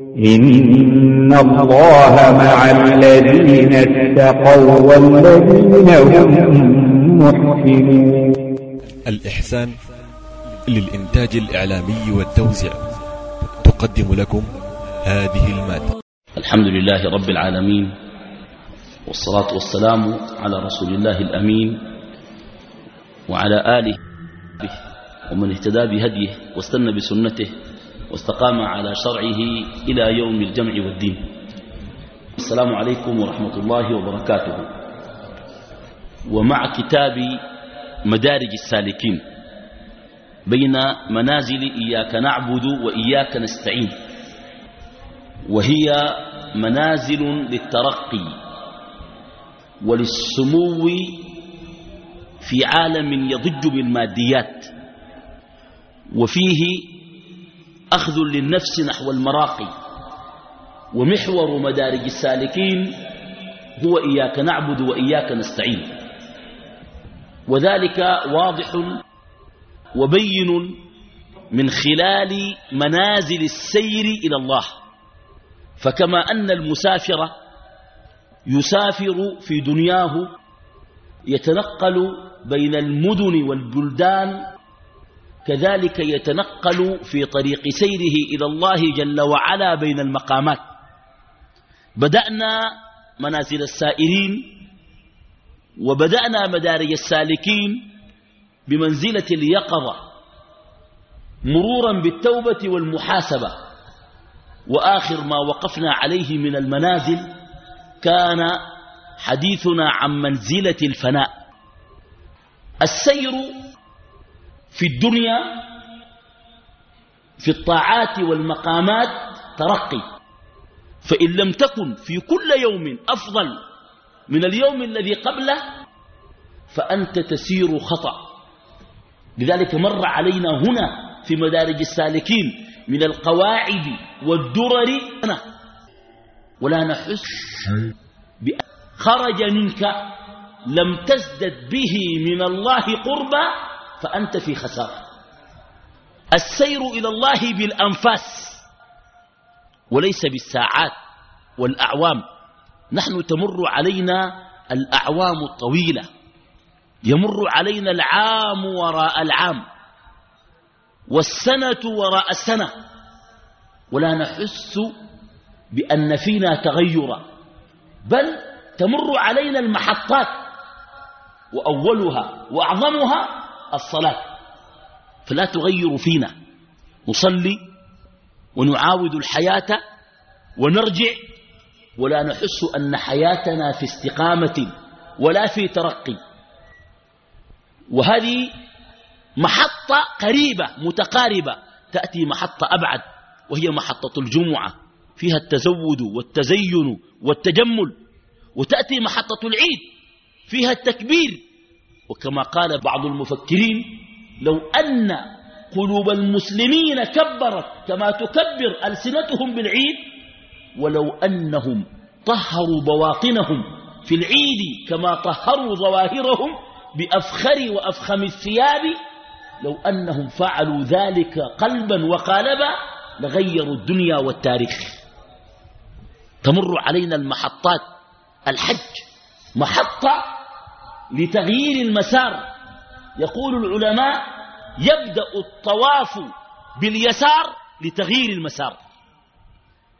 إن الله مع الذين اتقوا والذين هم محسنون الإحسان للإنتاج الإعلامي والتوزيع تقدم لكم هذه المادة. الحمد لله رب العالمين والصلاة والسلام على رسول الله الأمين وعلى آله ومن اهتدى بهديه واستنى بسنته واستقام على شرعه إلى يوم الجمع والدين. السلام عليكم ورحمة الله وبركاته. ومع كتاب مدارج السالكين بين منازل إياك نعبد وإياك نستعين وهي منازل للترقي وللسمو في عالم يضج بالماديات وفيه أخذ للنفس نحو المراقي. ومحور مدارج السالكين هو إياك نعبد وإياك نستعين. وذلك واضح وبين من خلال منازل السير إلى الله. فكما أن المسافر يسافر في دنياه يتنقل بين المدن والبلدان كذلك يتنقل في طريق سيره إلى الله جل وعلا بين المقامات. بدأنا منازل السائرين وبدأنا مدارج السالكين بمنزلة اليقظة مرورا بالتوبة والمحاسبة. وآخر ما وقفنا عليه من المنازل كان حديثنا عن منزلة الفناء. السير في الدنيا في الطاعات والمقامات ترقي. فإن لم تكن في كل يوم أفضل من اليوم الذي قبله فأنت تسير خطأ. لذلك مر علينا هنا في مدارج السالكين من القواعد والدرر. ولا نحس خرج منك لم تزدد به من الله قربا فأنت في خسارة. السير إلى الله بالأنفاس وليس بالساعات والأعوام. نحن تمر علينا الأعوام الطويلة. يمر علينا العام وراء العام. والسنة وراء السنة. ولا نحس بأن فينا تغيرا. بل تمر علينا المحطات. وأولها وأعظمها الصلاة. فلا تغير فينا. نصلي ونعاود الحياة ونرجع ولا نحس أن حياتنا في استقامة ولا في ترقي. وهذه محطة قريبة متقاربة. تأتي محطة أبعد وهي محطة الجمعة. فيها التزود والتزين والتجمل. وتأتي محطة العيد فيها التكبير. وكما قال بعض المفكرين لو أن قلوب المسلمين كبرت كما تكبر ألسنتهم بالعيد ولو أنهم طهروا بواطنهم في العيد كما طهروا ظواهرهم بأفخر وأفخم الثياب لو أنهم فعلوا ذلك قلبا وقالبا لغيروا الدنيا والتاريخ. تمر علينا المحطات الحج محطة لتغيير المسار. يقول العلماء يبدأ الطواف باليسار لتغيير المسار.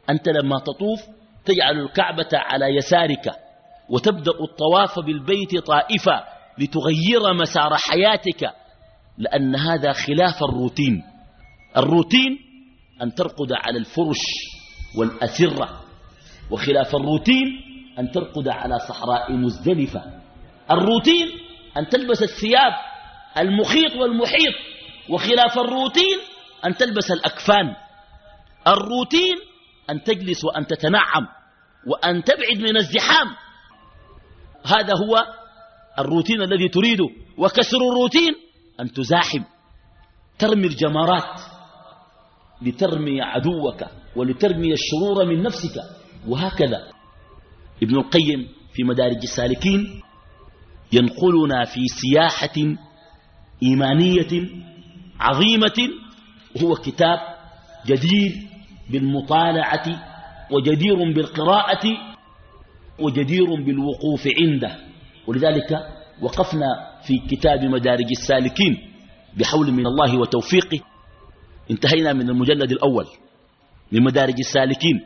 أنت لما تطوف تجعل الكعبة على يسارك وتبدأ الطواف بالبيت طائفة لتغير مسار حياتك لأن هذا خلاف الروتين. الروتين أن ترقد على الفرش والأسرة وخلاف الروتين أن ترقد على صحراء مزدلفة. الروتين أن تلبس الثياب المخيط والمحيط وخلاف الروتين أن تلبس الأكفان. الروتين أن تجلس وأن تتنعم وأن تبعد من الزحام. هذا هو الروتين الذي تريده وكسر الروتين أن تزاحم. ترمي الجمرات لترمي عدوك ولترمي الشرور من نفسك وهكذا. ابن القيم في مدارج السالكين ينقلنا في سياحة إيمانية عظيمة وهو كتاب جدير بالمطالعة وجدير بالقراءة وجدير بالوقوف عنده. ولذلك وقفنا في كتاب مدارج السالكين بحول من الله وتوفيقه. انتهينا من المجلد الأول من مدارج السالكين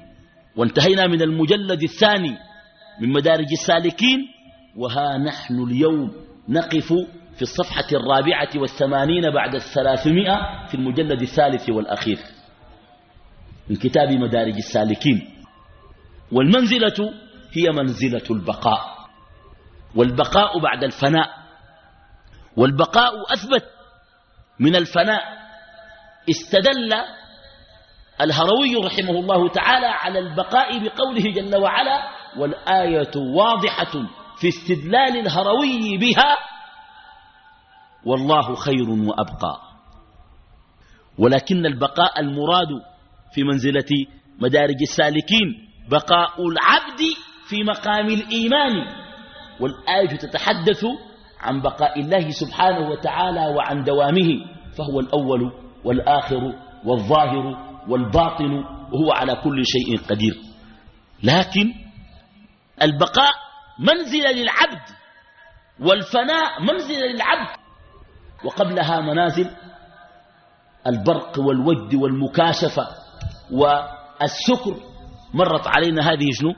وانتهينا من المجلد الثاني من مدارج السالكين وها نحن اليوم نقف في الصفحة الرابعة والثمانين بعد الثلاثمائة في المجلد الثالث والأخير من كتاب مدارج السالكين. والمنزلة هي منزلة البقاء. والبقاء بعد الفناء. والبقاء أثبت من الفناء. استدل الهروي رحمه الله تعالى على البقاء بقوله جل وعلا والآية واضحة في استدلال الهروي بها والله خير وأبقى. ولكن البقاء المراد في منزلة مدارج السالكين بقاء العبد في مقام الإيمان. والآية تتحدث عن بقاء الله سبحانه وتعالى وعن دوامه فهو الأول والآخر والظاهر والباطن وهو على كل شيء قدير. لكن البقاء منزل للعبد والفناء منزل للعبد. وقبلها منازل البرق والود والمكاشفة والسكر. مرت علينا هذه شنو؟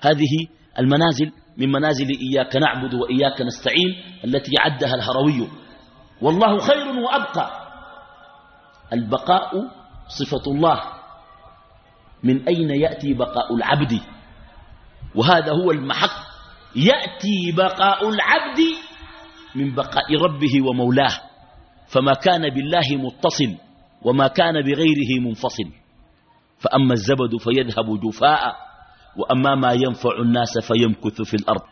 هذه المنازل من منازل إياك نعبد وإياك نستعين التي عدها الهروي. والله خير وأبقى. البقاء صفة الله. من أين يأتي بقاء العبد؟ وهذا هو المحق يأتي بقاء العبد من بقاء ربه ومولاه فما كان بالله متصل وما كان بغيره منفصل. فأما الزبد فيذهب جفاء وأما ما ينفع الناس فيمكث في الأرض.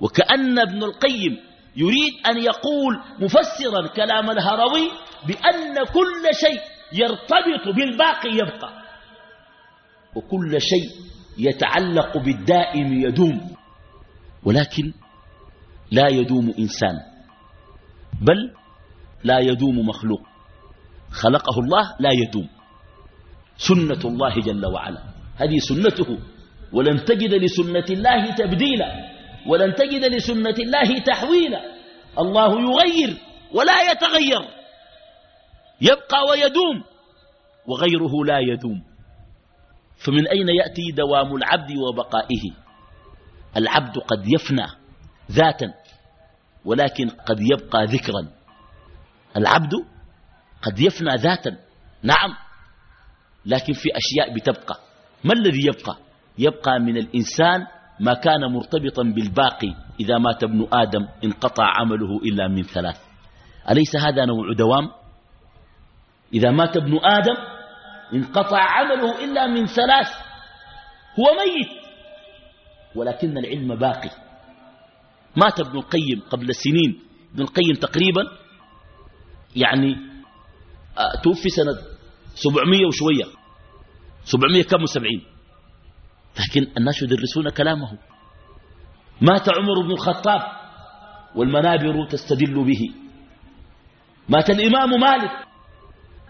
وكأن ابن القيم يريد أن يقول مفسرا كلام الهروي بأن كل شيء يرتبط بالباقي يبقى وكل شيء يتعلق بالدائم يدوم. ولكن لا يدوم إنسان بل لا يدوم مخلوق. خلقه الله لا يدوم. سنة الله جل وعلا. هذه سنته. ولن تجد لسنة الله تبديلا. ولن تجد لسنة الله تحويلا. الله يغير ولا يتغير. يبقى ويدوم وغيره لا يدوم. فمن أين يأتي دوام العبد وبقائه؟ العبد قد يفنى ذاتا ولكن قد يبقى ذكرا. العبد قد يفنى ذاتا نعم لكن في أشياء بتبقى. ما الذي يبقى؟ يبقى من الإنسان ما كان مرتبطا بالباقي إذا مات ابن آدم انقطع عمله إلا من ثلاث. أليس هذا نوع دوام؟ إذا مات ابن آدم انقطع عمله إلا من ثلاث. هو ميت. ولكن العلم باقي. مات ابن القيم قبل سنين. ابن القيم تقريبا يعني آه، توفي سنة سبعمية وشوية. سبعمية كم وسبعين. لكن الناس يدرسون كلامه. مات عمر بن الخطاب والمنابر تستدل به. مات الإمام مالك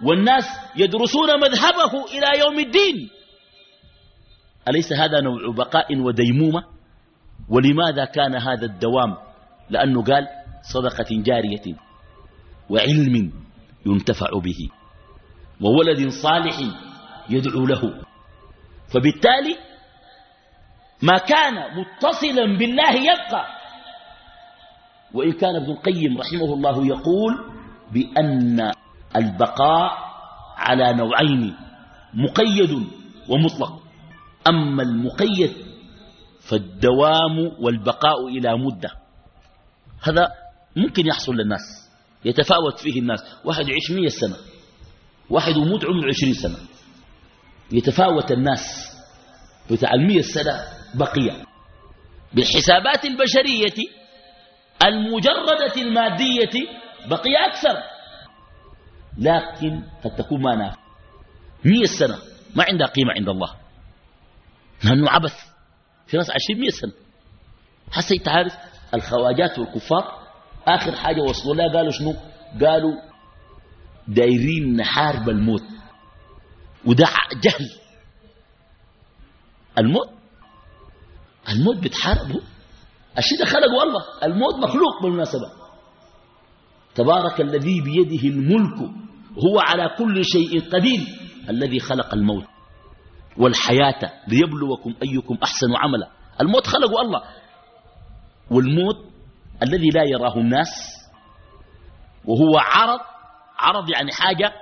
والناس يدرسون مذهبه إلى يوم الدين. أليس هذا نوع بقاء وديمومة؟ ولماذا كان هذا الدوام؟ لأنه قال صدقة جارية وعلم ينتفع به وولد صالح يدعو له. فبالتالي ما كان متصلا بالله يبقى. وإن كان ابن القيم رحمه الله يقول بأن البقاء على نوعين مقيد ومطلق. أما المقيد فالدوام والبقاء إلى مدة. هذا ممكن يحصل للناس يتفاوت فيه الناس. واحد يعيش مية سنة واحد يموت عمره عشرين سنة. يتفاوت الناس بتاع المية سنة بقية. بالحسابات البشرية المجردة المادية بقي أكثر. لكن قد تكون ما نافع. مية سنة ما عندها قيمة عند الله. لأنه عبث. في ناس عايشين مئة سنة. حتى تعرف الخواجات والكفار آخر حاجة وصلوا لها قالوا شنو؟ قالوا دايرين نحارب الموت. وده جهل. الموت الموت بتحاربه الشيء ده خلقه الله. الموت مخلوق بالمناسبة. تبارك الذي بيده الملك. هو على كل شيء قدير. الذي خلق الموت. والحياة ليبلوكم أيكم أحسن عملا. الموت خلقه الله. والموت الذي لا يراه الناس وهو عرض عرض يعني حاجة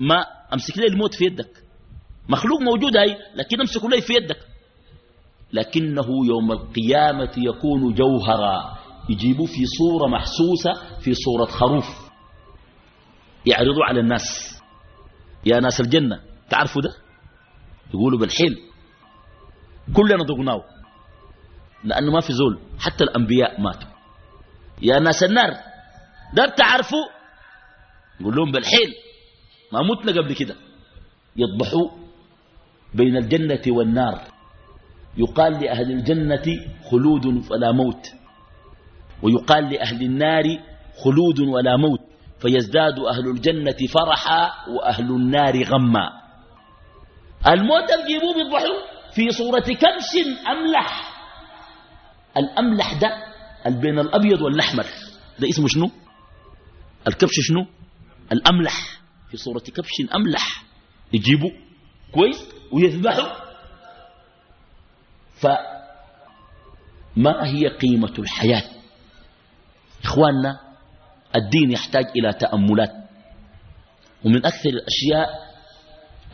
ما أمسك لي الموت في يدك. مخلوق موجود هاي لكن أمسك لي في يدك. لكنه يوم القيامة يكون جوهرا. يجيبوا في صورة محسوسة في صورة خروف. يعرضوا على الناس. يا ناس الجنة تعرفوا ده؟ يقولوا بالحيل كلنا ضغناه لأنه ما في زول حتى الأنبياء ماتوا. يا ناس النار ده بتعرفوا يقول لهم بالحيل ما متنا قبل كده. يضبحوا بين الجنة والنار. يقال لأهل الجنة خلود فلا موت. ويقال لأهل النار خلود ولا موت. فيزداد أهل الجنة فرحا وأهل النار غما. الموت الجيبوه بيضبحوا في صورة كبش أملح. الأملح ده بين الأبيض والأحمر. ده اسمه شنو؟ الكبش شنو؟ الأملح. في صورة كبش أملح. يجيبوا كويس؟ ويذبحوا. فما هي قيمة الحياة؟ إخواننا الدين يحتاج إلى تأملات. ومن أكثر الأشياء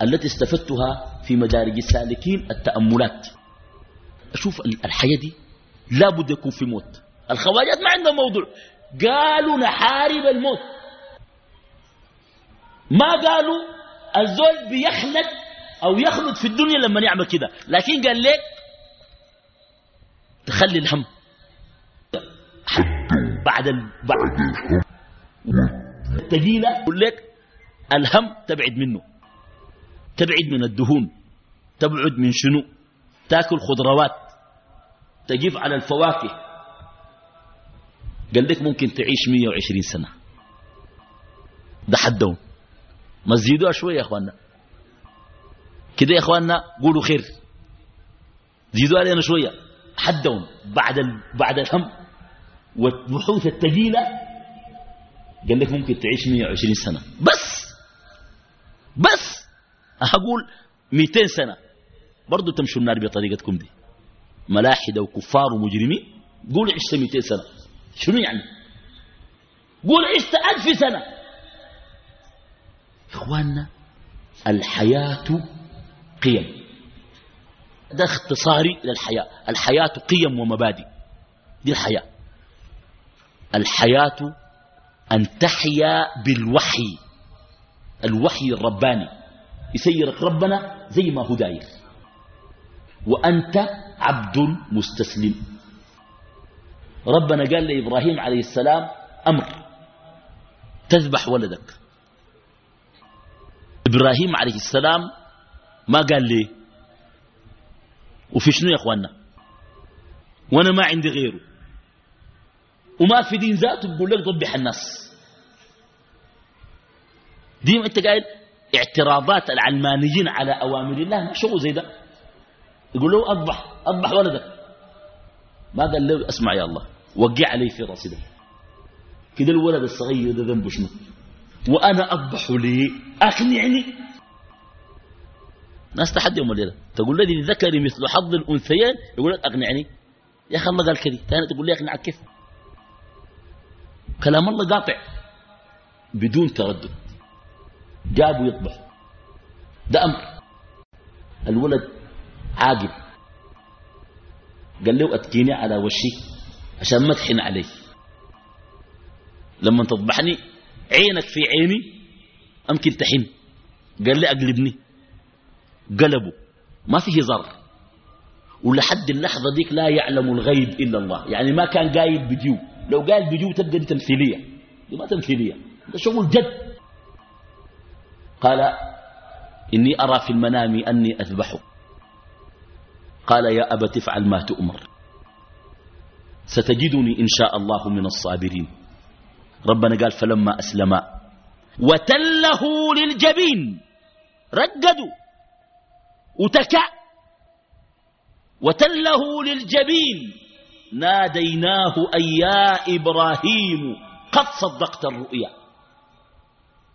التي استفدتها في مدارج السالكين التأملات. أشوف الحياة دي لا بد يكون في موت. الخواجات ما عندهم موضوع. قالوا نحارب الموت. ما قالوا الزول بيخلد أو يخلد في الدنيا لما يعمل كده. لكن قال لك تخلي الهم. بعد ال... بعد التقيلة يقول لك الهم تبعد منه. تبعد من الدهون. تبعد من شنو؟ تاكل خضروات. تجيب على الفواكه. قال لك ممكن تعيش 120 سنة. ده حدهم. ما تزيدوها شوية يا إخواننا. كده يا إخواننا قولوا خير. زيدوا علينا شوية. حدهم. بعد ال... بعد الهم والبحوث الثقيلة قال لك ممكن تعيش 120 سنة. بس! بس! أقول 200 سنة. برضو تمشوا النار بطريقتكم دي. ملاحدة وكفار ومجرمين. قول عشت 200 سنة. شنو يعني؟ قول عشت ألف سنة. إخواننا الحياة قيم. ده اختصاري للحياة. الحياة قيم ومبادئ. دي الحياة. الحياة أن تحيا بالوحي. الوحي الرباني. يسيرك ربنا زي ما هو داير. وأنت عبد مستسلم. ربنا قال لإبراهيم عليه السلام أمر تذبح ولدك. إبراهيم عليه السلام ما قال لي وفي شنو يا أخوانا وأنا ما عندي غيره. وما في دين ذاته بيقول لك ضبح الناس. دي أنت قايل؟ اعتراضات العلمانيين على أوامر الله ما شغل زي ده. يقول له أذبح أذبح ولدك. ما قال له اسمع يا الله وقع علي في رأسي ده. كده الولد الصغير ده ذنبه شنو؟ وأنا اذبحه ليه أقنعني. ناس تحدي يوم الليلة. تقول لي للذكر مثل حظ الأنثيين يقول لك أقنعني. يا أخي الله قال كذا ثاني تقول لي أقنعك كيف؟ كلام الله قاطع بدون تردد. جابوا يطبخ. ده أمر. الولد عاقل قال له أتكيني على وشي عشان ما تحن علي. لما تطبحني عينك في عيني أمكن تحن. قال لي أقلبني. قلبه. ما فيه ضر ولحد اللحظة ديك لا يعلم الغيب إلا الله. يعني ما كان قايد بجيو لو قال بجو تبقى دي تمثيلية. دي ما تمثيلية. ده شغل جد. قال إني أرى في المنام أني أذبحك قال يا أبت افعل ما تؤمر. ستجدني إن شاء الله من الصابرين. ربنا قال فلما أسلما وتله للجبين رقدوا وتكع وتله للجبين ناديناه أي يا إبراهيم قد صدقت الرؤيا.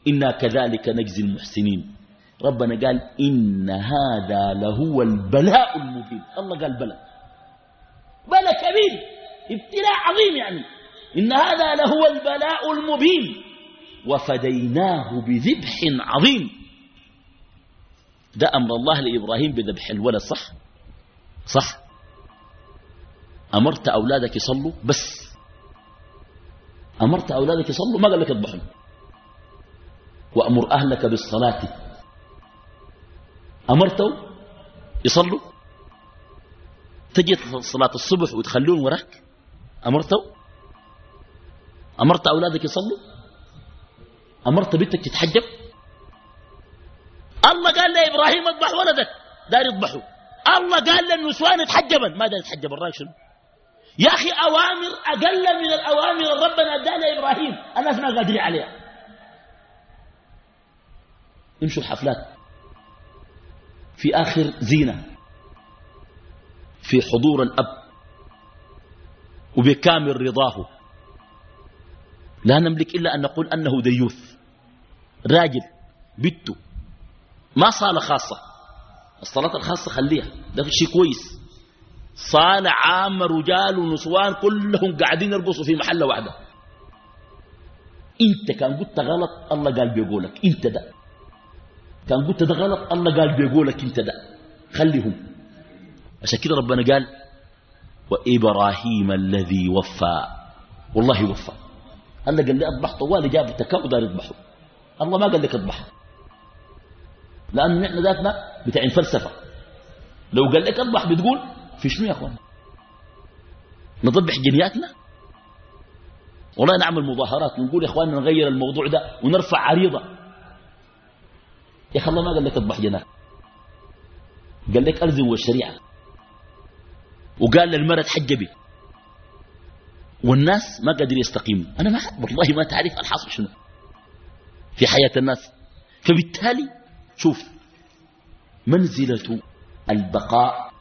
إنا كذلك نجزي المحسنين. ربنا قال إن هذا لهو البلاء المبين. الله قال بلاء بلاء كبير. ابتلاء عظيم يعني. إن هذا لهو البلاء المبين. وفديناه بذبح عظيم. ده أمر الله لإبراهيم بذبح الولد صح؟ صح. أمرت أولادك يصلوا؟ بس. أمرت أولادك يصلوا؟ ما قال لك اذبحوا وأمر أهلك بالصلاة. أمرتهم؟ يصلوا؟ تجي صلاة الصبح وتخلون وراك؟ أمرتوا أمرت أولادك يصلوا؟ أمرت بنتك تتحجب؟ الله قال لإبراهيم اذبح ولدك. دار يذبحوا الله قال للنسوان اتحجبا ما دار يتحجب الراجل شنو؟ يا أخي أوامر أقل من الأوامر ربنا أداها لإبراهيم. الناس ما قادرين عليها. يمشوا الحفلات. في آخر زينة. في حضور الأب. وبكامل رضاه. لا نملك إلا أن نقول أنه ديوث راجل. بنته. ما صالة خاصة. الصلاة الخاصة خليها. ده شيء كويس. صالة عامة رجال ونسوان كلهم قاعدين يرقصوا في محلة واحدة. انت كان قلت غلط الله قال بيقولك. انت ده. كان قلت ده غلط الله قال بيقولك انت ده. خليهم. عشان كده ربنا قال وإبراهيم الذي وفى. والله وفى. الله قال لي أذبح طوالي جاب التكا ودار يذبحه. الله ما قال لك اذبح لأن نحن ذاتنا بتاعين فلسفة. لو قال لك أذبح بتقول في شنو يا أخوان؟ نضبح جنياتنا؟ والله نعمل مظاهرات ونقول يا اخواننا نغير الموضوع ده ونرفع عريضة. يا أخي الله ما قال لك أذبح جنات قال لك ألزم والشريعة. وقال للمرأة تحجبي والناس ما قادر يستقيموا أنا ما والله ما تعرف الحاصل شنو. في حياة الناس. فبالتالي شوف منزلة البقاء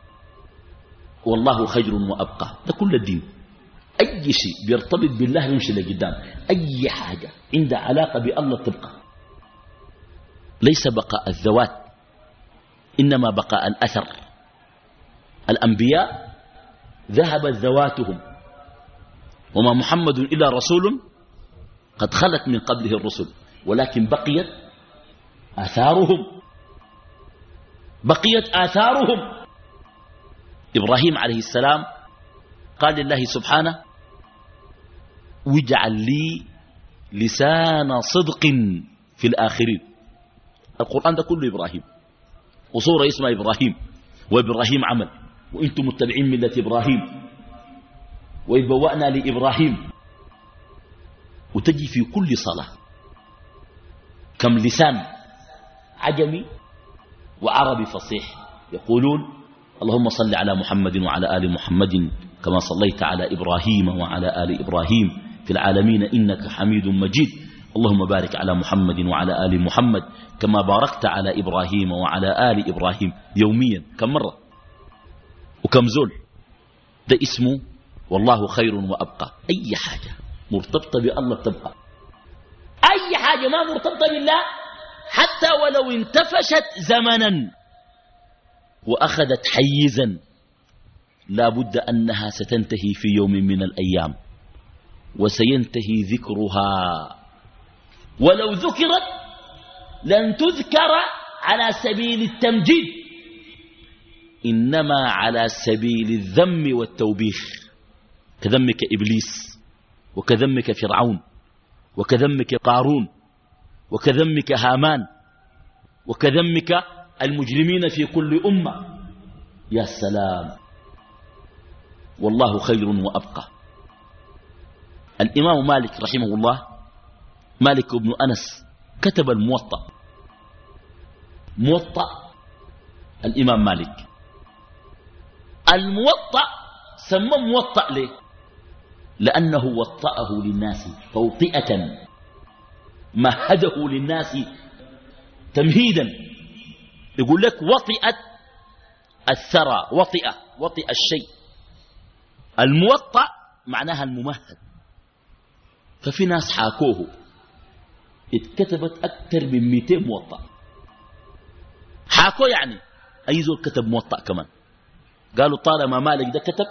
والله خير وأبقى. ده كل الدين. أي شيء بيرتبط بالله يمشي لقدام. أي حاجة عندها علاقة بالله تبقى. ليس بقاء الذوات إنما بقاء الأثر. الأنبياء ذهبت ذواتهم وما محمد إلا رسول قد خلت من قبله الرسل ولكن بقيت آثارهم. بقيت آثارهم. إبراهيم عليه السلام قال لله سبحانه واجعل لي لسان صدق في الآخرين. القرآن ده كله إبراهيم. وصورة اسمها إبراهيم. وإبراهيم عمل. وإنتم متبعين ملة إبراهيم. وإذ بوأنا لإبراهيم. وتجي في كل صلاة. كم لسان عجمي وعربي فصيح. يقولون اللهم صل على محمد وعلى آل محمد كما صليت على إبراهيم وعلى آل إبراهيم في العالمين إنك حميد مجيد. اللهم بارك على محمد وعلى آل محمد كما باركت على إبراهيم وعلى آل إبراهيم يوميا. كم مرة؟ وكم زول؟ ده اسمه والله خير وأبقى. أي حاجة مرتبطة بالله تبقى أي حاجة ما مرتبطة بالله حتى ولو انتفشت زمنا وأخذت حيزا لا بد أنها ستنتهي في يوم من الأيام. وسينتهي ذكرها. ولو ذكرت لن تذكر على سبيل التمجيد إنما على سبيل الذم والتوبيخ. كذمك إبليس وكذمك فرعون وكذمك قارون وكذمك هامان وكذمك المجرمين في كل أمة. يا سلام والله خير وأبقى. الإمام مالك رحمه الله مالك بن أنس كتب الموطأ. موطأ الإمام مالك. الموطأ سمى موطأ ليه؟ لأنه وطأه للناس توطئة. مهده للناس تمهيدا. يقول لك وطئت الثرى وطئ وطئ الشيء. الموطأ معناها الممهد. ففي ناس حاكوه. اتكتبت أكثر من 200 موطأ. حاكوه يعني؟ أي زول كتب موطأ كمان؟ قالوا طالما مالك ده كتب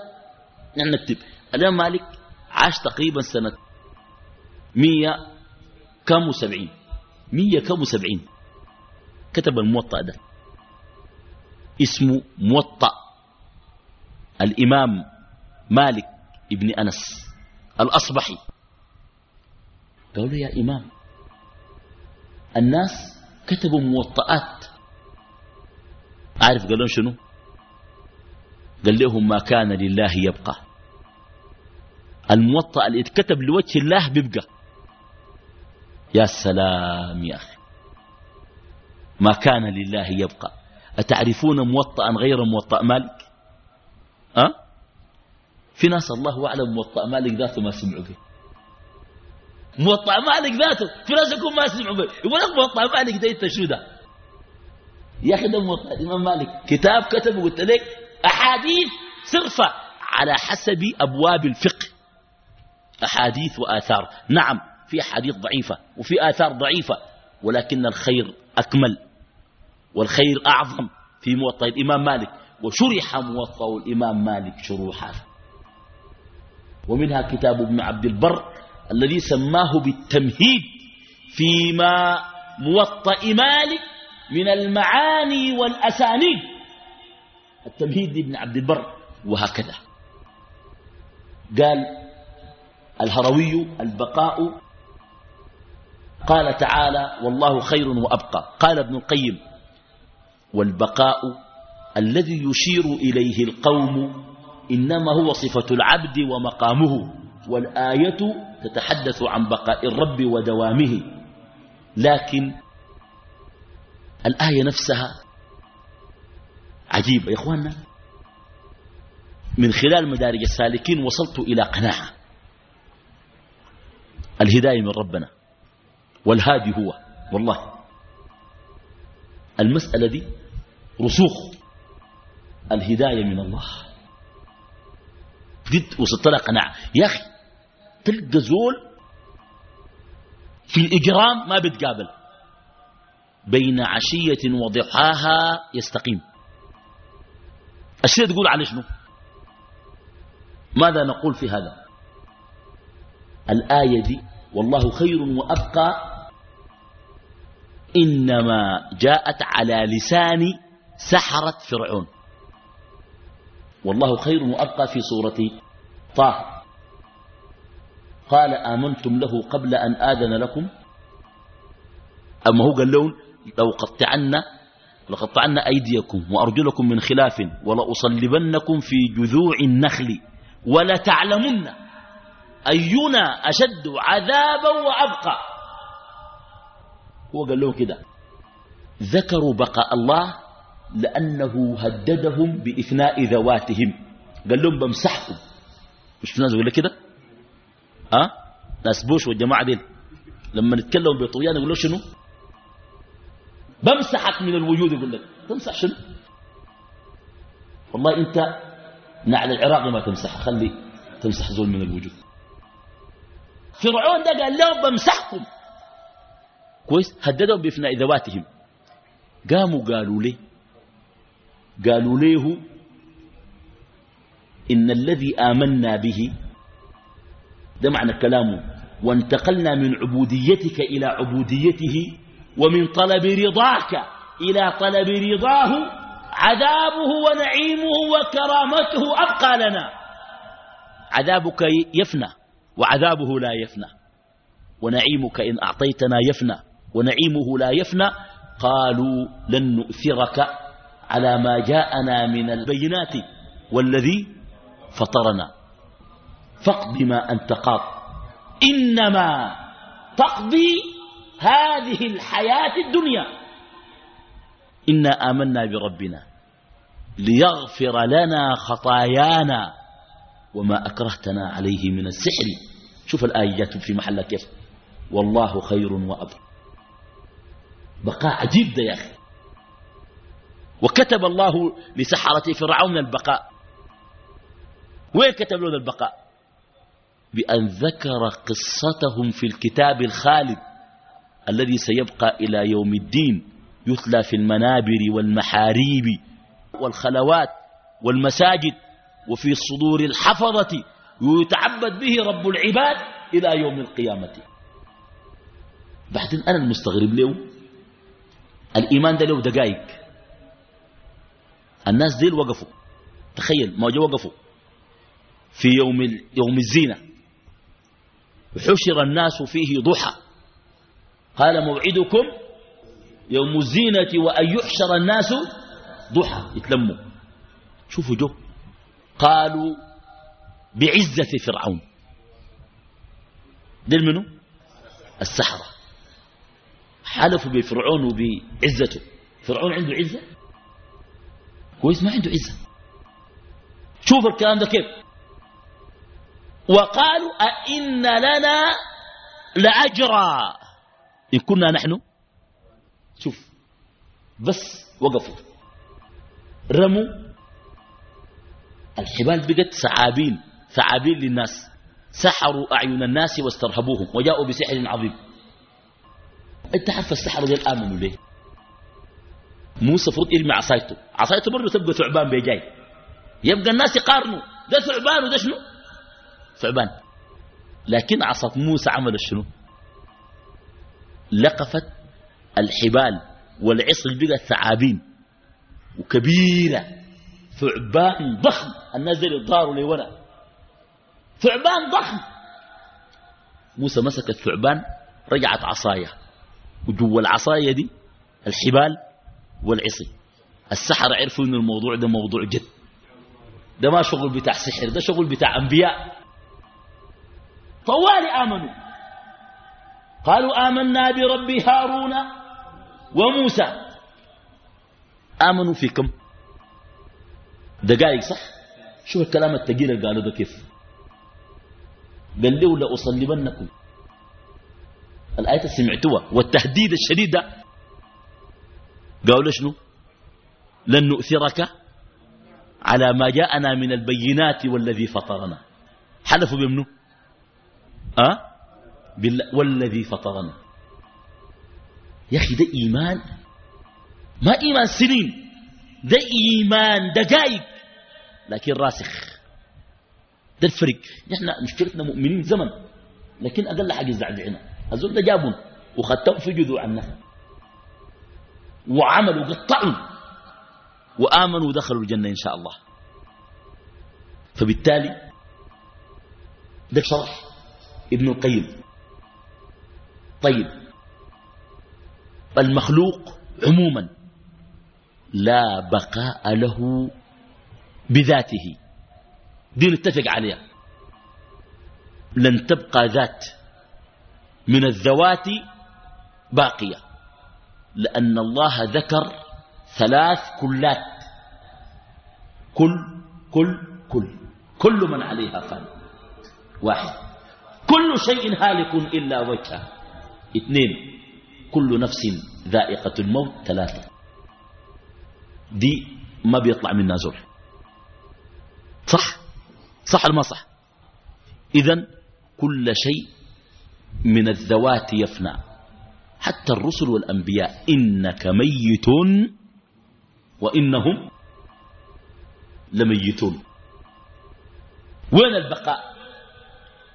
نحن نكتب. الإمام مالك عاش تقريبا سنة مية كم وسبعين. مية كم وسبعين. كتب الموطأ ده. اسمه موطأ الإمام مالك ابن أنس الأصبحي. قالوا يا إمام الناس كتبوا موطئات عارف قال لهم شنو؟ قال لهم ما كان لله يبقى. الموطأ اللي اتكتب لوجه الله بيبقى. يا سلام يا أخي. ما كان لله يبقى. أتعرفون موطئا غير موطأ مالك؟ أه؟ في ناس الله أعلم موطأ مالك ذاته ما سمعوا به. موطأ مالك ذاته. في ناس يكون ما سمعوا به. يقول لك موطأ مالك ده انت شو ده. يا أخي ده موطأ الإمام مالك. كتاب كتبه قلت لك أحاديث صرفة على حسب أبواب الفقه. أحاديث وآثار. نعم في أحاديث ضعيفة وفي آثار ضعيفة ولكن الخير أكمل والخير أعظم في موطأ الإمام مالك. وشرح موطأ الإمام مالك شروحات ومنها كتاب ابن عبد البر الذي سماه بالتمهيد فيما موطأ مالك من المعاني والأسانيد. التمهيد لابن عبد البر وهكذا. قال الهروي البقاء قال تعالى والله خير وأبقى. قال ابن القيم والبقاء الذي يشير إليه القوم إنما هو صفة العبد ومقامه والآية تتحدث عن بقاء الرب ودوامه. لكن الآية نفسها عجيبة يا إخواننا. من خلال مدارج السالكين وصلت إلى قناعة. الهداية من ربنا. والهادي هو. والله. المسألة دي رسوخ. الهداية من الله. جد وصلت لها قناعة. يا أخي تلقى زول في الإجرام ما بتقابل. بين عشية وضحاها يستقيم. الشيء تقول على شنو؟ ماذا نقول في هذا؟ الآية دي والله خير وأبقى إنما جاءت على لسان سحرة فرعون. والله خير وأبقى في سورة طه. قال آمنتم له قبل أن آذن لكم؟ أما هو قال لهم لو قطعنا لقطعنا أيديكم وأرجلكم من خلاف ولأصلبنكم في جذوع النخل ولتعلمن أينا أشد عذابا وأبقى. هو قال لهم كده. ذكروا بقاء الله لأنه هددهم بإثناء ذواتهم. قال لهم بمسحكم مش في ناس يقول كده؟ أه؟ ناس بوش والجماعة دي لما نتكلم بطغيان يقول له شنو؟ بمسحك من الوجود يقول لك. تمسح شنو؟ والله انت نعل العراقي ما تمسح. خلي تمسح زول من الوجود. فرعون ده قال لهم بمسحكم. كويس؟ هددهم بإفناء ذواتهم. قاموا قالوا ليه؟ قالوا ليه إن الذي آمنا به ده معنى كلامه. وانتقلنا من عبوديتك إلى عبوديته ومن طلب رضاك إلى طلب رضاه عذابه ونعيمه وكرامته أبقى لنا. عذابك يفنى وعذابه لا يفنى. ونعيمك إن أعطيتنا يفنى ونعيمه لا يفنى. قالوا لن نؤثرك على ما جاءنا من البينات والذي فطرنا. فاقض ما أنت قاض. إنما تقضي هذه الحياة الدنيا. إنا آمنا بربنا ليغفر لنا خطايانا وما أكرهتنا عليه من السحر. شوف الآية جات في محل كيف. والله خير وأبر بقاء عجيب ده يا أخي. وكتب الله لسحرة فرعون البقاء. وين كتب لنا البقاء؟ بأن ذكر قصتهم في الكتاب الخالد الذي سيبقى إلى يوم الدين يتلى في المنابر والمحاريب والخلوات والمساجد وفي صدور الحفظة ويتعبد به رب العباد إلى يوم القيامة. بعدين أنا المستغرب له الإيمان ده له دقائق الناس ديل وقفوا. تخيل ما وقفوا. في يوم, يوم الزينة. وحشر الناس فيه ضحى. قال موعدكم يوم الزينة وأن يحشر الناس ضحى. يتلموا. شوفوا جو. قالوا بعزة فرعون. دل منه السحرة. حلفوا بفرعون وبعزته. فرعون عنده عزة؟ كويس ما عنده عزة. شوف الكلام ده كيف؟ وقالوا أئن لنا لأجرا. إن كنا نحن. شوف بس وقفوا. رموا. الحبال بقت ثعابين ثعابين للناس. سحروا أعين الناس واسترهبوهم وجاءوا بسحر عظيم. أنت عارف السحر دي آمنوا ليه موسى فرد يرمي عصايته. عصايته برضه تبقى ثعبان بيجاي. يبقى الناس يقارنوا. ده ثعبان وده شنو؟ ثعبان. لكن عصا موسى عمل شنو؟ لقفت الحبال والعصر بقى ثعابين وكبيرة. ثعبان ضخم. الناس دي الضار لورا ثعبان ضخم. موسى مسك الثعبان رجعت عصايا وجوا العصايا دي الحبال والعصي السحر عرفوا ان الموضوع ده موضوع جد. ده ما شغل بتاع سحر ده شغل بتاع أنبياء. طوال آمنوا. قالوا آمنا برب هارون وموسى. آمنوا في كم دقائق صح؟ شوف الكلام التقيل اللي قالوا ده كيف؟ قال له لأصلبنكم الآية سمعتوها. والتهديد الشديد ده. قالوا شنو؟ لن نؤثرك على ما جاءنا من البينات والذي فطرنا. حلفوا بمنه أه؟ بالله والذي فطرنا يا أخي ده إيمان. ما إيمان سنين. ده إيمان دقائق لكن راسخ. ده الفرق. نحن مشكلتنا مؤمنين زمن. لكن أقل حاجة زعزعنا الزول ده جابهم. وخدتهم في جذوع عنها وعملوا قطعوا. وآمنوا ودخلوا الجنة إن شاء الله. فبالتالي ده شرح. ابن القيم. طيب. المخلوق عموما لا بقاء له بذاته. دي نتفق عليها. لن تبقى ذات من الذوات باقية لأن الله ذكر ثلاث كلات. كل كل كل. كل من عليها فان واحد. كل شيء هالك إلا وجهه. اثنين كل نفس ذائقة الموت ثلاثة. دي ما بيطلع منها زول. صح؟ صح ولا ما صح؟ إذن كل شيء من الذوات يفنى. حتى الرسل والأنبياء إنك ميت وإنهم لميتون. وين البقاء؟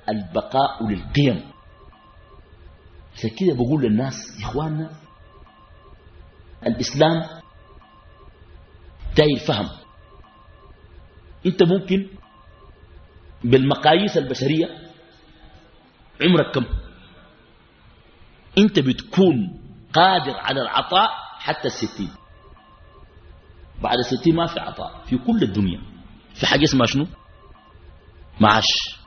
البقاء للقيم. عشان كده بقول للناس يا إخواننا الإسلام داير فهم. أنت ممكن بالمقاييس البشرية عمرك كم؟ أنت بتكون قادر على العطاء حتى الستين. بعد الستين ما في عطاء في كل الدنيا. في حاجة اسمها شنو؟ معاش.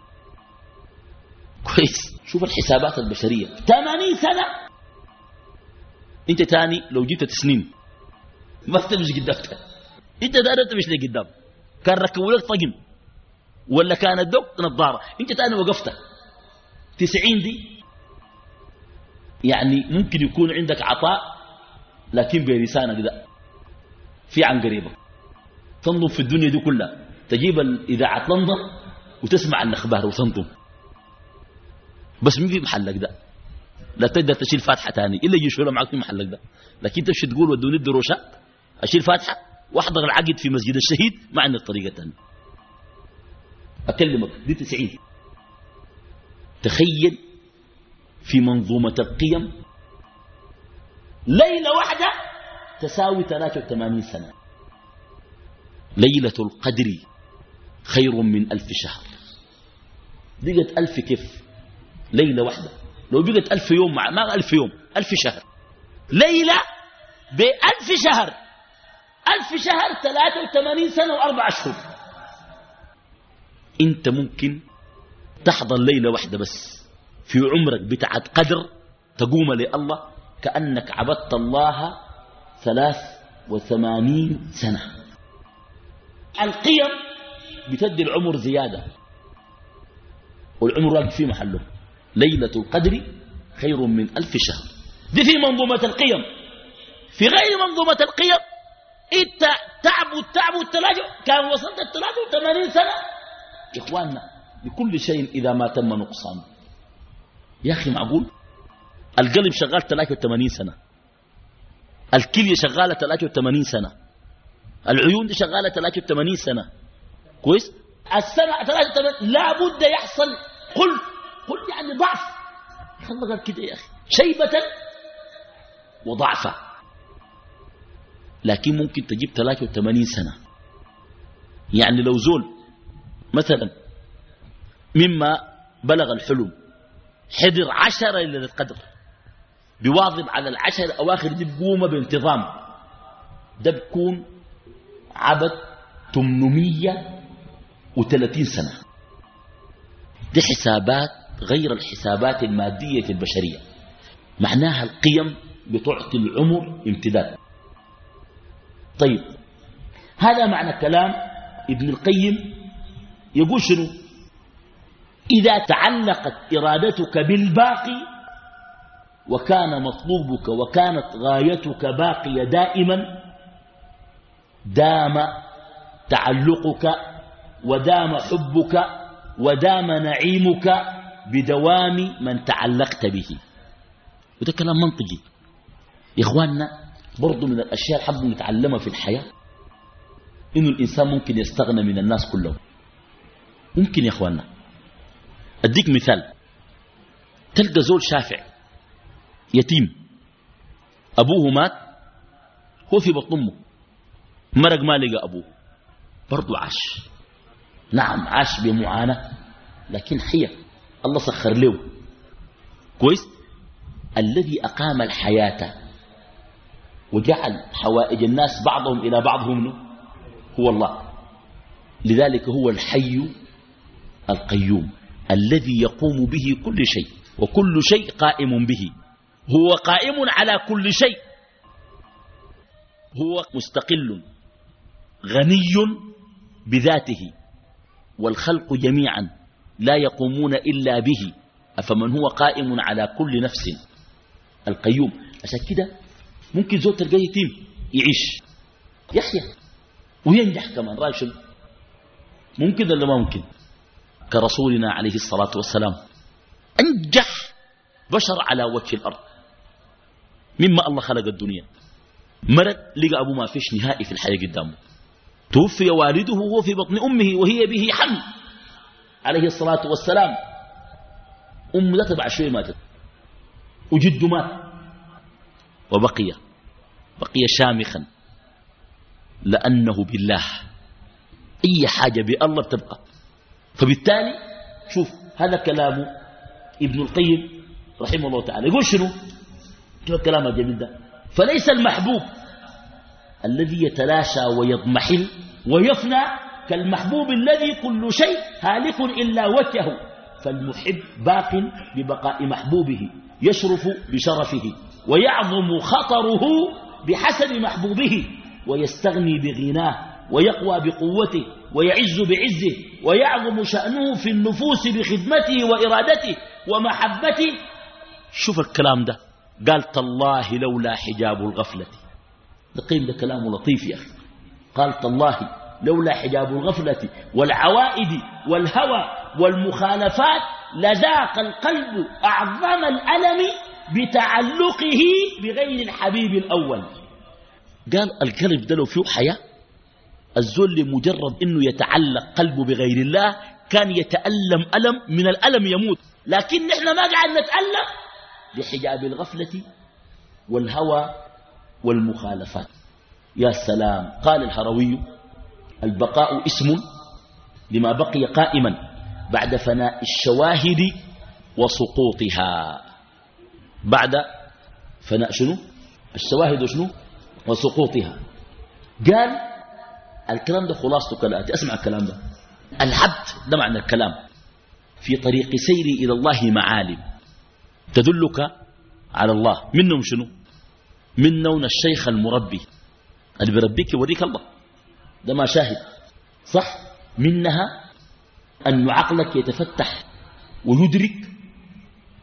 كويس. شوف الحسابات البشرية. 80 سنة. انت تاني لو جبت سنين ما تمشي قدامك. انت داير تمشي لقدام. كان ركبوا لك طقم ولا كان ادوك نظارة. انت تاني وقفت. 90 دي. يعني ممكن يكون عندك عطاء لكن بلسانك ده في عن قريبة. تنظم في الدنيا دي كلها. تجيب إذاعة لندن وتسمع الأخبار وتنظم. بس مين في محلك ده. لا تقدر تشيل فاتحة تاني. يجي شوية معك في محلك ده. لكن تمشي تقول ودوني الدروشات أشيل فاتحة وأحضر العقد في مسجد الشهيد ما عندك طريقة تانية. أكلمك دي تسعين. تخيل في منظومة القيم ليلة واحدة تساوي 83 سنة. ليلة القدر خير من ألف شهر. بقت ألف كيف؟ ليلة واحدة. لو بقت ألف يوم مع ما ألف يوم ألف شهر. ليلة بألف شهر. ألف شهر ثلاثة وثمانين سنة وأربع أشهر. أنت ممكن تحضر ليلة واحدة بس. في عمرك بتاعت قدر تقوم لله كأنك عبدت الله ثلاث وثمانين سنة. القيم بتدي العمر زيادة. والعمر واقف في محله. ليلة القدر خير من ألف شهر. دي في منظومة القيم. في غير منظومة القيم انت تعبد تعبد تلاجع كان وصلت الثلاثة وثمانين سنة؟ يا إخواننا لكل شيء إذا ما تم نقصان. يا أخي معقول؟ القلب شغال 83 سنة. الكلية شغالة 83 سنة. العيون دي شغالة 83 سنة. كويس؟ السنة 83 لا بد يحصل. قل قل يعني ضعف خلنا قال كده يا أخي. شيبة وضعفا لكن ممكن تجيب 83 سنة. يعني لو زول مثلا مما بلغ الحلم حضر عشرة ليلة القدر بواظب على العشر الأواخر دي بقومة بانتظام. ده بكون عبد 830 سنة. دي حسابات غير الحسابات المادية البشرية. معناها القيم بتعطي العمر امتداد. طيب هذا معنى كلام ابن القيم. يقول شنو؟ إذا تعلقت إرادتك بالباقي وكان مطلوبك وكانت غايتك باقية دائما دام تعلقك ودام حبك ودام نعيمك بدوام من تعلقت به. وده كلام منطقي. يا إخواننا برضو من الأشياء الحب نتعلمها في الحياة إنه الإنسان ممكن يستغنى من الناس كلهم. ممكن يا إخواننا. أديك مثال. تلقى زول شافع يتيم. أبوه مات هو في بطن أمه. مرق ما لقى أبوه. برضو عاش. نعم عاش بمعاناة لكن حيا. الله سخر له كويس؟ الذي أقام الحياة وجعل حوائج الناس بعضهم إلى بعضهم هو الله. لذلك هو الحي القيوم الذي يقوم به كل شيء وكل شيء قائم به. هو قائم على كل شيء. هو مستقل غني بذاته والخلق جميعا. لا يقومون إلا به. أفمن هو قائم على كل نفس؟ القيوم. عشان كده ممكن زول تلقاه يتيم يعيش. يحيا وينجح كمان شنو؟ ممكن ولا ما ممكن؟ كرسولنا عليه الصلاة والسلام. أنجح بشر على وجه الأرض. مما الله خلق الدنيا. مرض لقى أبو ما فيش نهائي في الحياة قدامه. توفي والده وهو في بطن أمه وهي به حمل. عليه الصلاة والسلام. أم لا تبع شوي ماتت وجد مات. وبقي. بقي شامخا. لأنه بالله. أي حاجة بالله بتبقى. فبالتالي شوف هذا كلام ابن القيم رحمه الله تعالى. يقول شنو؟ شوف الكلام الجميل ده؟ فليس المحبوب الذي يتلاشى ويضمحل ويفنى كالمحبوب الذي كل شيء هالك إلا وجهه فالمحب باق ببقاء محبوبه يشرف بشرفه ويعظم خطره بحسب محبوبه ويستغني بغناه ويقوى بقوته ويعز بعزه ويعظم شأنه في النفوس بخدمته وإرادته ومحبته. شوف الكلام ده قال تالله لولا حجاب الغفلة. ده قيم ده كلام لطيف يا أخي. قال تالله لولا حجاب الغفلة والعوائد والهوى والمخالفات لذاق القلب أعظم الألم بتعلقه بغير الحبيب الأول. قال القلب ده لو فيه حياة الزول لمجرد أنه يتعلق قلبه بغير الله كان يتألم ألم من الألم يموت. لكن نحن ما قاعد نتألم لحجاب الغفلة والهوى والمخالفات. يا سلام قال الهروي البقاء اسم لما بقي قائما بعد فناء الشواهد وسقوطها. بعد فناء شنو؟ الشواهد وشنو وسقوطها. قال الكلام ده خلاصته كالآتي. أسمع الكلام ده. العبد ده معنى الكلام. في طريق سيري إلى الله معالم. تدلك على الله. منهم شنو؟ منهم الشيخ المربي. اللي بيربيك يوريك الله. ده ما شاهد. صح؟ منها أن عقلك يتفتح ويدرك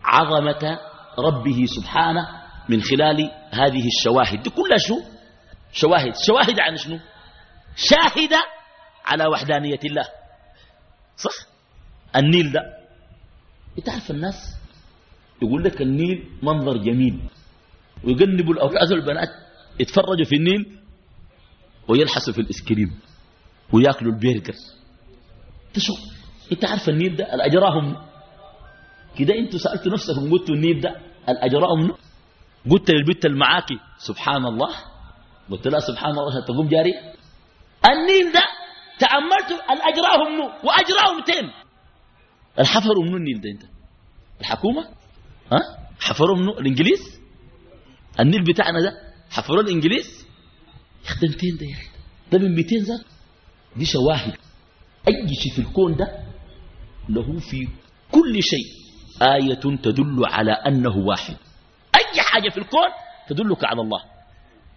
عظمة ربه سبحانه من خلال هذه الشواهد. دي كلها شو؟ شواهد. شواهد عن شنو؟ شاهدة على وحدانية الله. صح؟ النيل ده. تعرف الناس؟ يقول لك النيل منظر جميل. ويجنبوا الأولاد والبنات. يتفرجوا في النيل. ويلحسوا في الإسكريم ويأكلوا البرجر تشوف انت عارف النيل ده؟ الأجراهم كده أنتوا سألتوا نفسكم قلتوا النيل ده الأجراهم قلت للبت المعاكي سبحان الله؟ قلت لها سبحان الله. تقوم جاري النيل ده تأملت الأجراهم وأجراهم تين الحفروا منو النيل ده انت؟ الحكومة؟ ها؟ حفروا منو؟ الإنجليز؟ النيل بتاعنا ده حفروا الإنجليز؟ يخدمتين ده ده من 200 ذات. دي شواهد. أي شيء في الكون ده له في كل شيء آية تدل على أنه واحد. أي حاجة في الكون تدلك على الله.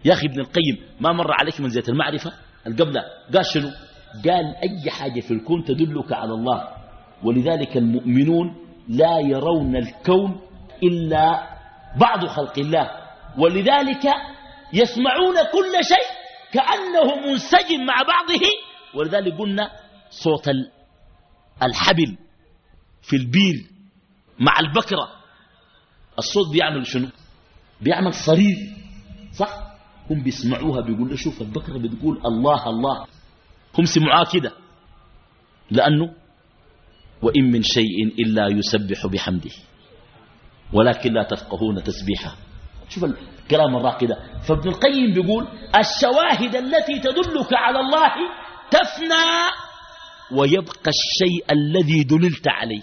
يا أخي ابن القيم ما مر عليك من زيت المعرفة؟ القبلة قال شنو؟ قال أي حاجة في الكون تدلك على الله. ولذلك المؤمنون لا يرون الكون إلا بعض خلق الله. ولذلك يسمعون كل شيء كأنه منسجم مع بعضه. ولذلك قلنا صوت الحبل في البير مع البكرة. الصوت بيعمل شنو؟ بيعمل صرير صح؟ هم بيسمعوها بيقول شوف البكرة بتقول الله الله. هم سمعوها كده. لأنه وإن من شيء إلا يسبح بحمده. ولكن لا تفقهون تسبيحه. شوف الكلام الراقي فابن القيم بيقول الشواهد التي تدلك على الله تفنى ويبقى الشيء الذي دللت عليه.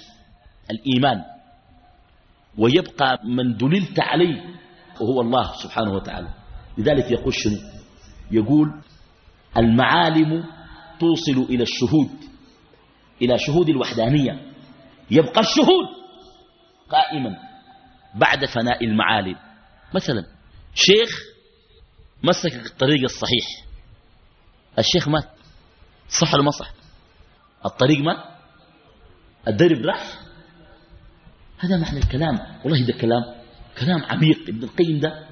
الإيمان. ويبقى من دللت عليه وهو الله سبحانه وتعالى. لذلك يقول شنو؟ يقول المعالم توصل إلى الشهود إلى شهود الوحدانية. يبقى الشهود قائما بعد فناء المعالم. مثلا شيخ مسك الطريق الصحيح. الشيخ مات. صح ولا ما صح؟ الطريق مات. الدرب راح. هذا معنى الكلام. والله ده كلام كلام عميق. ابن القيم ده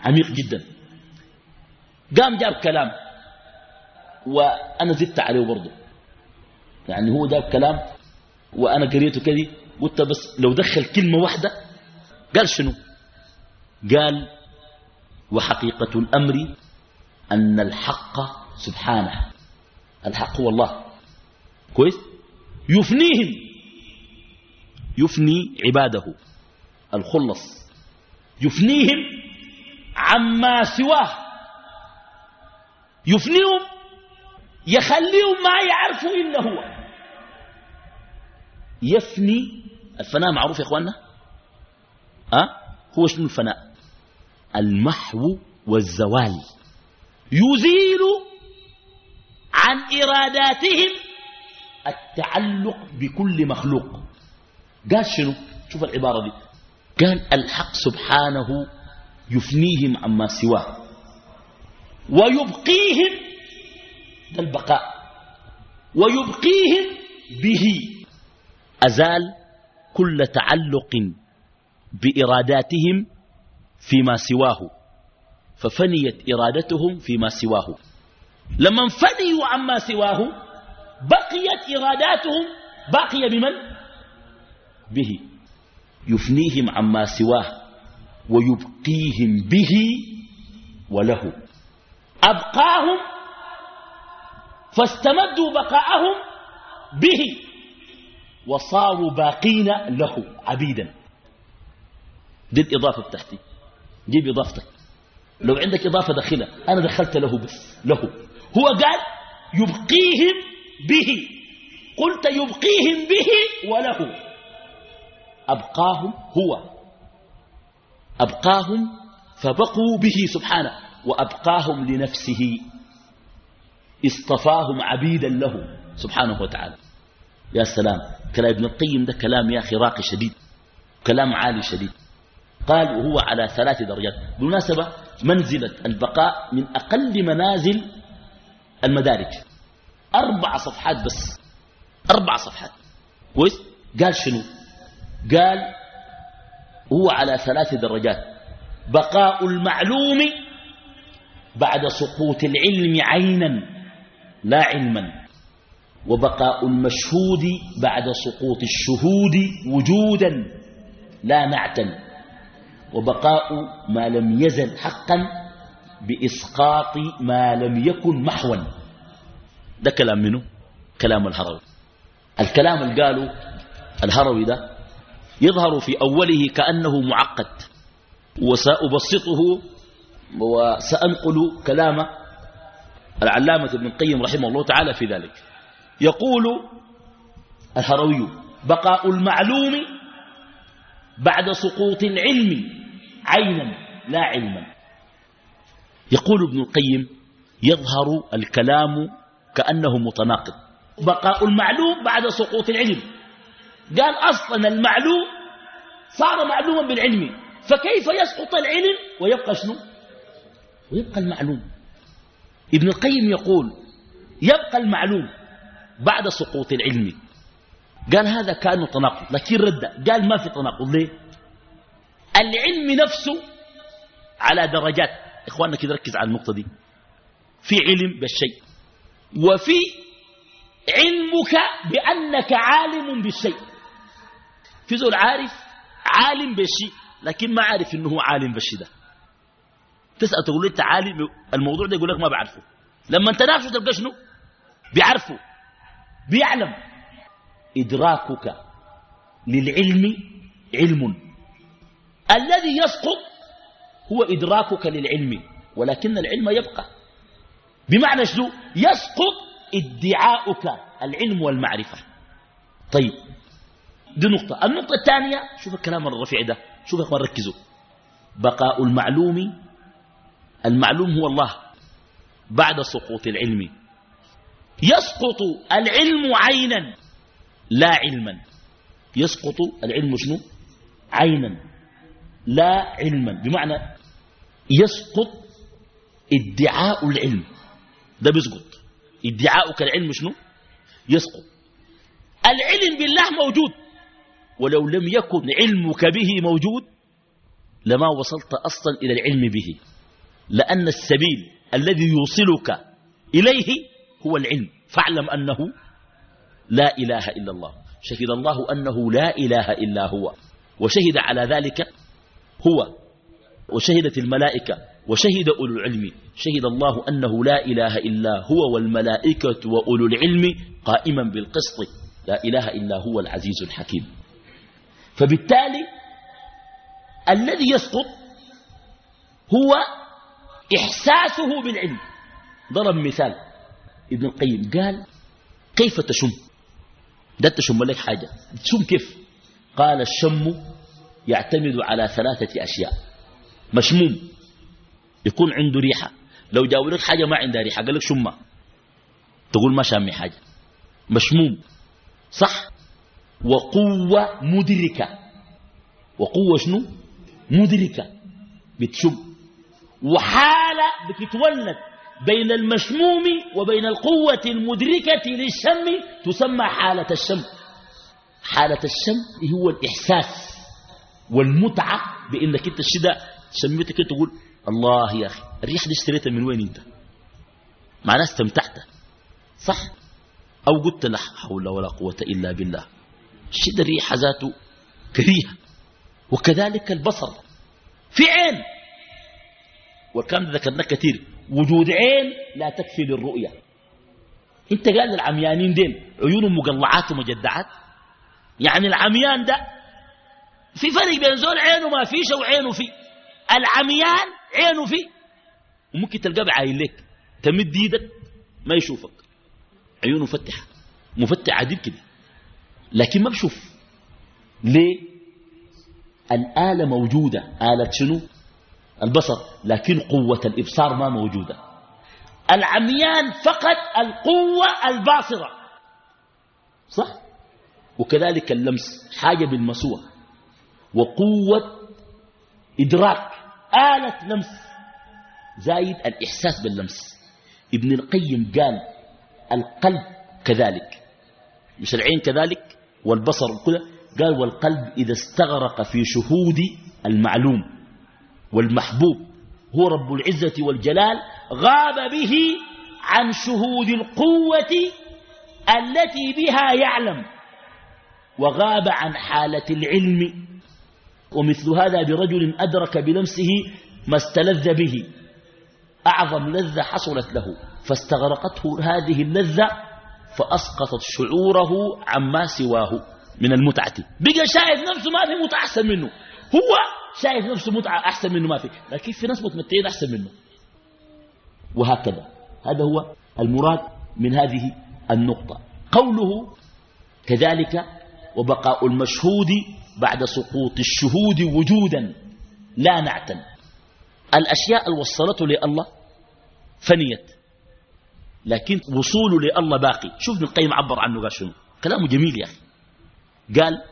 عميق جدا. قام جاب كلام. وأنا زدت عليه برضه. يعني هو جاب كلام وأنا قريته كذي. قلت بس لو دخل كلمة واحدة قال شنو؟ قال وحقيقة الأمر أن الحق سبحانه الحق هو الله. كويس؟ يفنيهم يفني عباده الخلص. يفنيهم عما سواه. يفنيهم يخليهم ما يعرفوا إلا هو. يفني الفناء معروف يا إخواننا؟ أه؟ هو شنو الفناء؟ المحو والزوال. يزيل عن إراداتهم التعلق بكل مخلوق. قال شنو؟ شوف العبارة دي. قال الحق سبحانه يفنيهم عما سواه ويبقيهم ده البقاء ويبقيهم به. أزال كل تعلق بإراداتهم فيما سواه. ففنيت إرادتهم فيما سواه. لما انفنيوا عما سواه بقيت إراداتهم. باقية بمن؟ به. يفنيهم عما سواه ويبقيهم به وله. أبقاهم فاستمدوا بقاءهم به وصاروا باقين له عبيدا. دي الإضافة بتاعتي. جيب إضافتك. لو عندك إضافة داخلة أنا دخلت له بس له. هو قال يبقيهم به. قلت يبقيهم به وله. أبقاهم هو. أبقاهم فبقوا به سبحانه. وأبقاهم لنفسه. اصطفاهم عبيدا له سبحانه وتعالى. يا سلام كلام ابن القيم ده كلام يا أخي راقي شديد. كلام عالي شديد. قال وهو على ثلاث درجات. بالمناسبة منزلة البقاء من أقل منازل المدارج أربع صفحات بس. أربع صفحات. كويس؟ قال شنو؟ قال هو على ثلاث درجات. بقاء المعلوم بعد سقوط العلم عينا لا علما. وبقاء المشهود بعد سقوط الشهود وجودا لا نعتا وبقاء ما لم يزل حقا بإسقاط ما لم يكن محوا. ده كلام منه كلام الهروي. الكلام اللي قاله الهروي ده يظهر في أوله كأنه معقد. وسأبسطه وسأنقل كلام العلامة ابن القيم رحمه الله تعالى في ذلك. يقول الهروي بقاء المعلوم بعد سقوط العلم عينا لا علما. يقول ابن القيم يظهر الكلام كأنه متناقض. بقاء المعلوم بعد سقوط العلم. قال أصلا المعلوم صار معلوما بالعلم. فكيف يسقط العلم ويبقى شنو؟ ويبقى المعلوم. ابن القيم يقول يبقى المعلوم بعد سقوط العلم. قال هذا كان تناقض لكن رد. قال ما في تناقض ليه؟ العلم نفسه على درجات. إخواننا كده ركز على النقطة دي. في علم بالشيء وفي علمك بأنك عالم بالشيء. في زول عارف عالم بالشيء لكن ما عارف إنه عالم بالشيء ده. تسأل تقول أنت عالم الموضوع ده يقول لك ما بعرفه. لما أنت نافسه تلقى شنو؟ بيعرفه بيعلم. إدراكك للعلم علم. الذي يسقط هو إدراكك للعلم ولكن العلم يبقى. بمعنى شنو؟ يسقط ادعاؤك العلم والمعرفة. طيب دي نقطة. النقطة الثانية شوف الكلام الرفيع ده. شوف أخوان ركزوا. بقاء المعلوم المعلوم هو الله. بعد سقوط العلم. يسقط العلم عينا لا علما. يسقط العلم شنو؟ عينا. لا علما. بمعنى يسقط ادعاء العلم. ده بيسقط. ادعاؤك العلم شنو؟ يسقط. العلم بالله موجود. ولو لم يكن علمك به موجود لما وصلت أصلا إلى العلم به. لأن السبيل الذي يوصلك إليه هو العلم. فاعلم أنه لا إله إلا الله. شهد الله أنه لا إله إلا هو. وشهد على ذلك هو وشهدت الملائكة وشهد أولو العلم. شهد الله أنه لا إله إلا هو والملائكة وأولو العلم قائما بالقسط. لا إله إلا هو العزيز الحكيم. فبالتالي الذي يسقط هو إحساسه بالعلم. ضرب مثال ابن القيم. قال كيف تشم؟ ده تشم لك حاجة. تشم كيف؟ قال الشم يعتمد على ثلاثة أشياء. مشموم. يكون عنده ريحة. لو جاوا حاجة ما عندها ريحة. قال لك شمة تقول ما شامي حاجة. مشموم. صح؟ وقوة مدركة. وقوة شنو؟ مدركة. بتشم. وحالة بتتولد بين المشموم وبين القوة المدركة للشم تسمى حالة الشم. حالة الشم هو الإحساس. والمتعة بإنك أنت الشدة شميتك تقول الله يا أخي الريحة دي اشتريتها من وين أنت؟ معناه استمتعت. صح؟ أو قلت لا حول ولا قوة إلا بالله. الشد الريحة ذاته كريهة. وكذلك البصر. في عين. وكان ذكرنا كثير وجود عين لا تكفي للرؤية. أنت قال للعميانين دين عيونهم مقلعات ومجدعات. يعني العميان ده في فرق بين زول عينه ما فيش وعينه فيه. العميان عينه فيه. وممكن تلقاه بعاين لك تمد إيدك ما يشوفك. عيونه مفتحة. مفتح عديد كده. لكن ما بشوف. ليه؟ الآلة موجودة. آلة شنو؟ البصر. لكن قوة الإبصار ما موجودة. العميان فقط القوة الباصرة. صح؟ وكذلك اللمس. حاجة بالمسوى وقوة إدراك آلة لمس. زايد الإحساس باللمس. ابن القيم قال القلب كذلك. مش العين كذلك؟ والبصر كذا؟ قال والقلب إذا استغرق في شهود المعلوم والمحبوب. هو رب العزة والجلال غاب به عن شهود القوة التي بها يعلم وغاب عن حالة العلم ومثل هذا برجل أدرك بلمسه ما استلذ به. أعظم لذة حصلت له. فاستغرقته هذه اللذة فأسقطت شعوره عما سواه من المتعة. بقى شايف نفسه ما في متعة أحسن منه. هو شايف نفسه متعة أحسن منه ما في. لكن في ناس متمتعين أحسن منه. وهكذا. هذا هو المراد من هذه النقطة. قوله كذلك وبقاء المشهود بعد سقوط الشهود وجودا لا نعتا الأشياء الوصلته لله فنيت لكن وصوله لله باقي. شوف ابن القيم عبر عنه قال شنو؟ كلامه جميل يا أخي. قال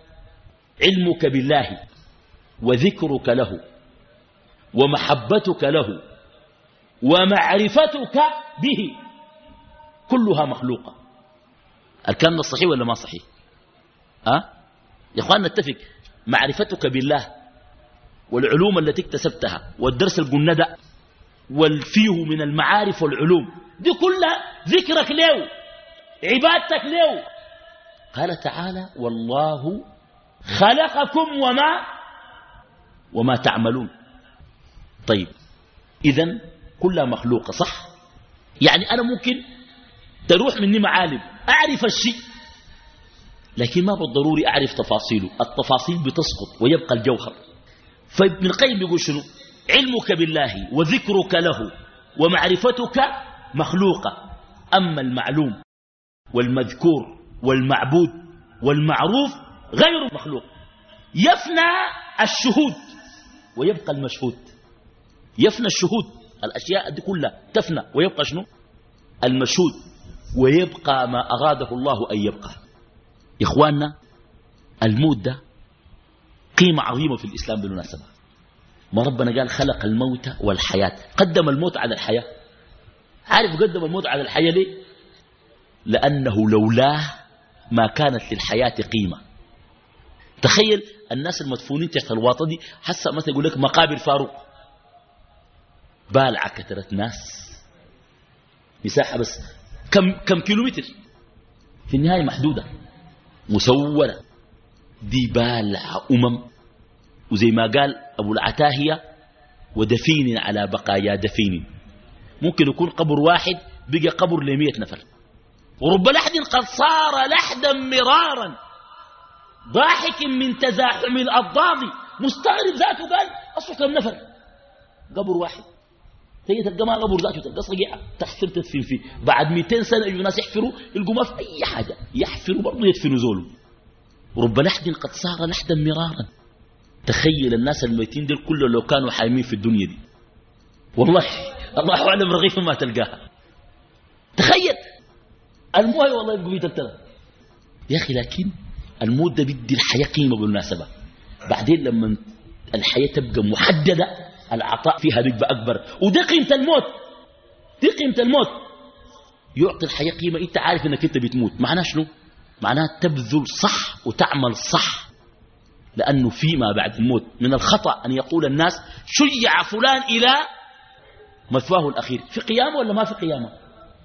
علمك بالله وذكرك له ومحبتك له ومعرفتك به كلها مخلوقة. الكلام الصحيح ولا ما صحيح؟ أه؟ يا إخوان نتفق معرفتك بالله والعلوم التي اكتسبتها والدرس القلنا ده والفيه من المعارف والعلوم دي كلها ذكرك له عبادتك له قال تعالى والله خلقكم وما وما تعملون. طيب إذا كلها مخلوقة صح؟ يعني أنا ممكن تروح مني معالم أعرف الشيء لكن ما بالضروري أعرف تفاصيله. التفاصيل بتسقط ويبقى الجوهر. فابن القيم يقول شنو؟ علمك بالله وذكرك له ومعرفتك مخلوقة. أما المعلوم والمذكور والمعبود والمعروف غير مخلوق. يفنى الشهود ويبقى المشهود. يفنى الشهود. الأشياء دي كلها تفنى ويبقى شنو؟ المشهود. ويبقى ما أراده الله أن يبقى. إخواننا الموت ده قيمة عظيمة في الإسلام بالمناسبة. ما ربنا قال خلق الموت والحياة. قدم الموت على الحياة. عارف قدم الموت على الحياة ليه؟ لأنه لولاه ما كانت للحياة قيمة. تخيل الناس المدفونين تحت الواطة دي حسا مثلا يقول لك مقابر فاروق. بالعة كثرة ناس. مساحة بس. كم, كم كيلومتر. في النهاية محدودة. مسورة دي بالع أمم. وزي ما قال أبو العتاهية ودفين على بقايا دفين. ممكن يكون قبر واحد بقى قبر لمية نفر. ورب لحد قد صار لحدا مرارا. ضاحك من تزاحم الأضاض مستغرب ذاته قال أصله كم نفر؟ قبر واحد. تيجي تلقى ما قبر ذاته تلقى صقيعة تحفر تدفن فيه. بعد 200 سنة يجوا ناس يحفروا يلقوا ما في أي حاجة. يحفروا برضه يدفنوا زوله ورب لحد قد صار لحدا مرارا. تخيل الناس الميتين دول كله لو كانوا حايمين في الدنيا دي. والله الله أعلم رغيف ما تلقاها. تخيل! المويه والله يبقوا بيتلتلى يا أخي لكن الموت ده بيدي الحياة قيمة بالمناسبة. بعدين لما الحياة تبقى محددة العطاء فيها بيبقى أكبر. ودي قيمة الموت. دي قيمة الموت. يعطي الحياة قيمة. أنت عارف أنك أنت بتموت. معناه شنو؟ معناه تبذل صح وتعمل صح. لأنه فيما بعد الموت. من الخطأ أن يقول الناس شيع فلان إلى مثواه الأخير. في قيامة ولا ما في قيامة؟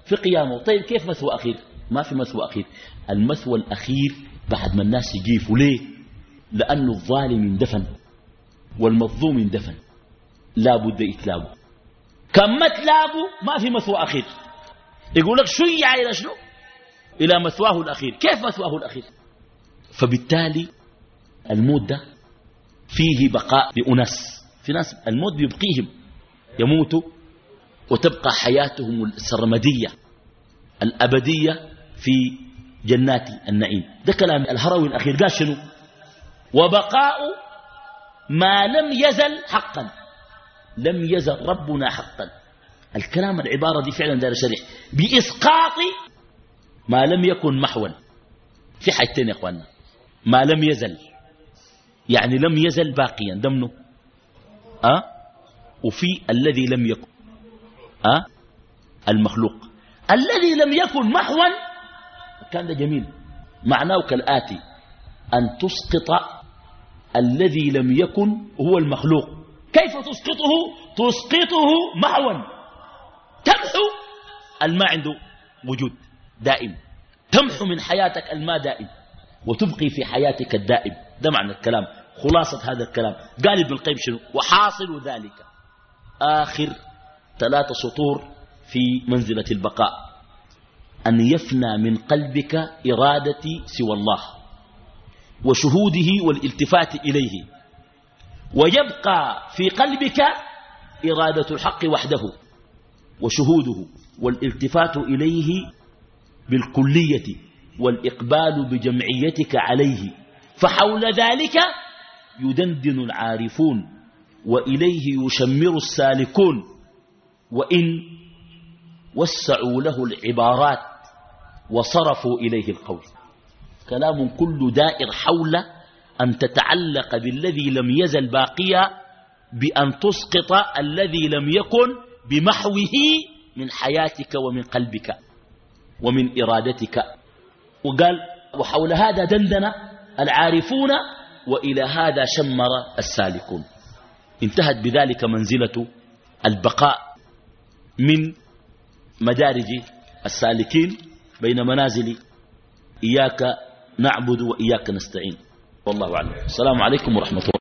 في قيامة. طيب كيف مثوى أخير؟ ما في مثوى أخير. المثوى الأخير بعد ما الناس يجيفوا ليه؟ لأنه الظالم اندفن والمظلوم اندفن لا بد يتلاقوا كم ما تلاقوا ما في مثوى أخير. يقول لك شيع إلى شنو؟ إلى مثواه الأخير. كيف مثواه الأخير؟ فبالتالي الموت ده فيه بقاء لأناس في ناس الموت بيبقيهم يموتوا وتبقى حياتهم السرمدية الأبدية في جنات النعيم. ده كلام الهروي الأخير. قال شنو؟ وبقاء ما لم يزل حقا. لم يزل ربنا حقا. الكلام العبارة دي فعلا دار شريح. بإسقاط ما لم يكن محوا. في حاجتين يا إخواننا. ما لم يزل. يعني لم يزل باقيا. دمنه أه؟ وفي الذي لم يكن. أه؟ المخلوق. الذي لم يكن محوا. كان ده جميل. معناه كالآتي. أن تسقط الذي لم يكن هو المخلوق. كيف تسقطه؟ تسقطه محوا تمحو الماء عنده وجود دائم. تمحو من حياتك الماء دائم. وتبقي في حياتك الدائم. ده معنى الكلام. خلاصة هذا الكلام. قال ابن القيم شنو؟ وحاصل ذلك. آخر ثلاثة سطور في منزلة البقاء. أن يفنى من قلبك إرادة سوى الله. وشهوده والالتفات إليه. ويبقى في قلبك إرادة الحق وحده وشهوده والالتفات إليه بالكلية والإقبال بجمعيتك عليه. فحول ذلك يدندن العارفون وإليه يشمر السالكون. وإن وسعوا له العبارات وصرفوا إليه القول. كلام كل دائر حول أن تتعلق بالذي لم يزل باقيا بأن تسقط الذي لم يكن بمحوه من حياتك ومن قلبك ومن إرادتك. وقال وحول هذا دندن العارفون وإلى هذا شمر السالكون. انتهت بذلك منزلة البقاء من مدارج السالكين بين منازل إياك نعبد وإياك نستعين. والله أعلم. السلام عليكم ورحمة الله.